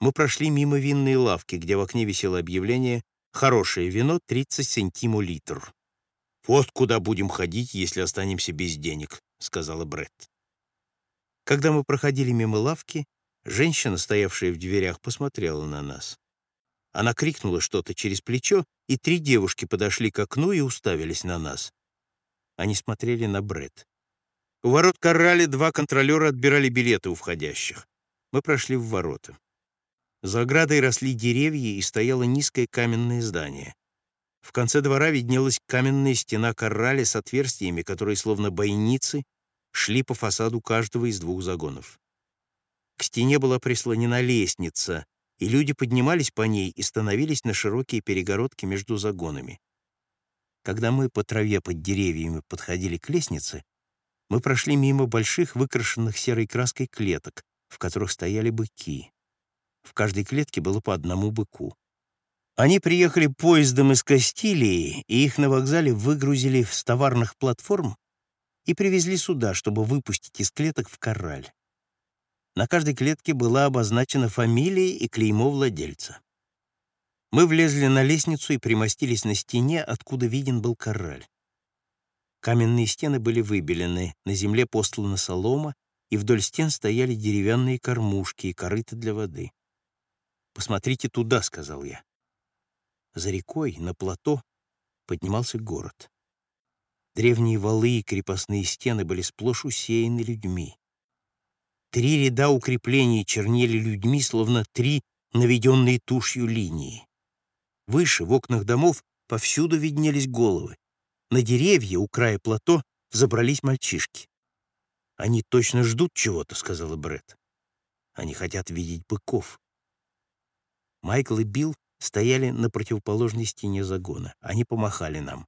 Мы прошли мимо винной лавки, где в окне висело объявление «Хорошее вино 30 сантиму литр». «Вот куда будем ходить, если останемся без денег», — сказала Бретт. Когда мы проходили мимо лавки, женщина, стоявшая в дверях, посмотрела на нас. Она крикнула что-то через плечо, и три девушки подошли к окну и уставились на нас. Они смотрели на Бред. У ворот Коррали два контролера отбирали билеты у входящих. Мы прошли в ворота. За оградой росли деревья и стояло низкое каменное здание. В конце двора виднелась каменная стена Коррали с отверстиями, которые, словно бойницы, шли по фасаду каждого из двух загонов. К стене была прислонена лестница, и люди поднимались по ней и становились на широкие перегородки между загонами. Когда мы по траве под деревьями подходили к лестнице, мы прошли мимо больших выкрашенных серой краской клеток, в которых стояли быки. В каждой клетке было по одному быку. Они приехали поездом из Кастилии, и их на вокзале выгрузили с товарных платформ и привезли сюда, чтобы выпустить из клеток в корраль. На каждой клетке была обозначена фамилия и клеймо владельца. Мы влезли на лестницу и примостились на стене, откуда виден был корраль. Каменные стены были выбелены, на земле постлана солома, и вдоль стен стояли деревянные кормушки и корыта для воды. «Посмотрите туда», — сказал я. За рекой, на плато, поднимался город. Древние валы и крепостные стены были сплошь усеяны людьми. Три ряда укреплений чернели людьми, словно три наведенные тушью линии. Выше, в окнах домов, повсюду виднелись головы. На деревья у края плато взобрались мальчишки. «Они точно ждут чего-то», — сказала Бред. «Они хотят видеть быков». Майкл и Билл стояли на противоположной стене загона. Они помахали нам.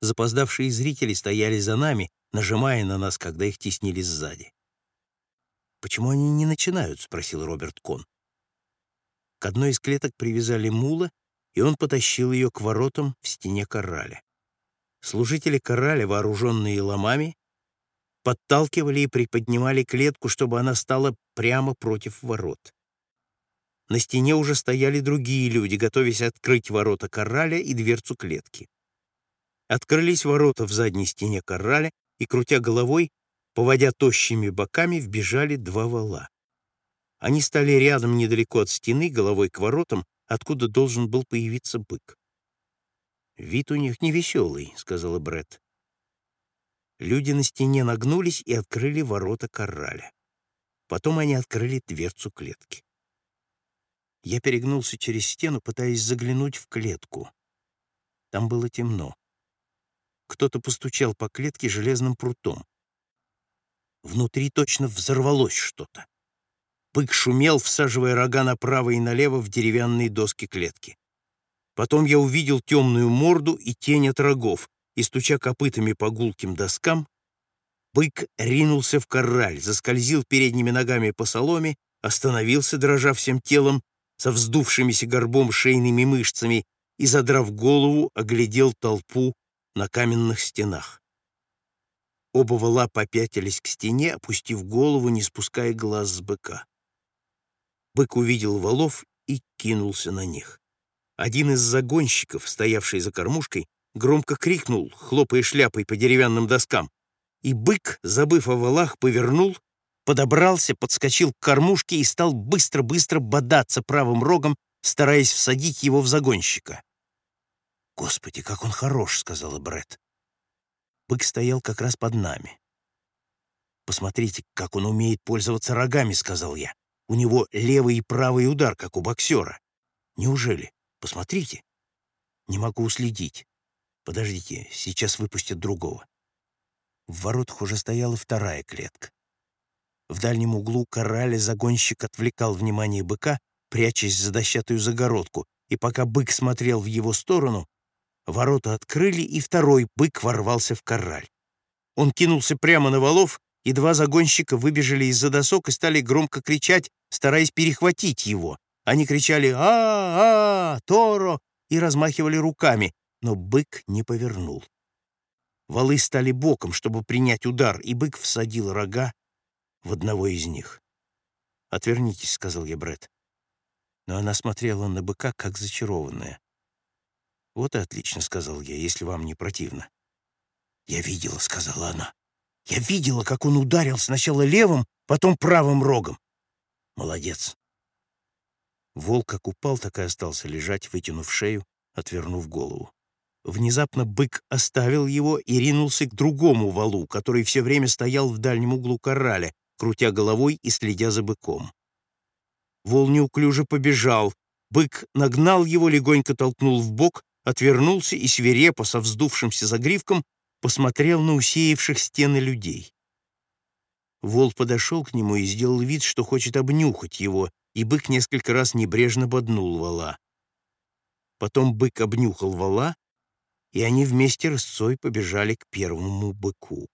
Запоздавшие зрители стояли за нами, нажимая на нас, когда их теснили сзади. «Почему они не начинают?» — спросил Роберт Кон. К одной из клеток привязали мула, и он потащил ее к воротам в стене корраля. Служители корраля, вооруженные ломами, подталкивали и приподнимали клетку, чтобы она стала прямо против ворот. На стене уже стояли другие люди, готовясь открыть ворота корраля и дверцу клетки. Открылись ворота в задней стене корраля, и, крутя головой, Поводя тощими боками, вбежали два вала. Они стали рядом недалеко от стены, головой к воротам, откуда должен был появиться бык. «Вид у них невеселый», — сказала Бред. Люди на стене нагнулись и открыли ворота корраля. Потом они открыли дверцу клетки. Я перегнулся через стену, пытаясь заглянуть в клетку. Там было темно. Кто-то постучал по клетке железным прутом. Внутри точно взорвалось что-то. Бык шумел, всаживая рога направо и налево в деревянные доски клетки. Потом я увидел темную морду и тень от рогов, и, стуча копытами по гулким доскам, бык ринулся в корраль, заскользил передними ногами по соломе, остановился, дрожа всем телом, со вздувшимися горбом шейными мышцами и, задрав голову, оглядел толпу на каменных стенах. Оба вала попятились к стене, опустив голову, не спуская глаз с быка. Бык увидел валов и кинулся на них. Один из загонщиков, стоявший за кормушкой, громко крикнул, хлопая шляпой по деревянным доскам. И бык, забыв о валах, повернул, подобрался, подскочил к кормушке и стал быстро-быстро бодаться правым рогом, стараясь всадить его в загонщика. «Господи, как он хорош!» — сказала Бред. Бык стоял как раз под нами. «Посмотрите, как он умеет пользоваться рогами», — сказал я. «У него левый и правый удар, как у боксера». «Неужели? Посмотрите». «Не могу уследить. Подождите, сейчас выпустят другого». В воротах уже стояла вторая клетка. В дальнем углу кораля загонщик отвлекал внимание быка, прячась за дощатую загородку, и пока бык смотрел в его сторону, Ворота открыли, и второй бык ворвался в корраль. Он кинулся прямо на валов, и два загонщика выбежали из-за досок и стали громко кричать, стараясь перехватить его. Они кричали «А-а! Торо!» и размахивали руками, но бык не повернул. Валы стали боком, чтобы принять удар, и бык всадил рога в одного из них. «Отвернитесь», — сказал я Бред. Но она смотрела на быка, как зачарованная. «Вот и отлично», — сказал я, — «если вам не противно». «Я видела», — сказала она. «Я видела, как он ударил сначала левым, потом правым рогом». «Молодец». Волк как упал, так и остался лежать, вытянув шею, отвернув голову. Внезапно бык оставил его и ринулся к другому валу, который все время стоял в дальнем углу кораля, крутя головой и следя за быком. Вол неуклюже побежал. Бык нагнал его, легонько толкнул в бок, отвернулся и свирепо, со вздувшимся загривком, посмотрел на усеявших стены людей. Вол подошел к нему и сделал вид, что хочет обнюхать его, и бык несколько раз небрежно боднул вала. Потом бык обнюхал вала, и они вместе рысцой побежали к первому быку.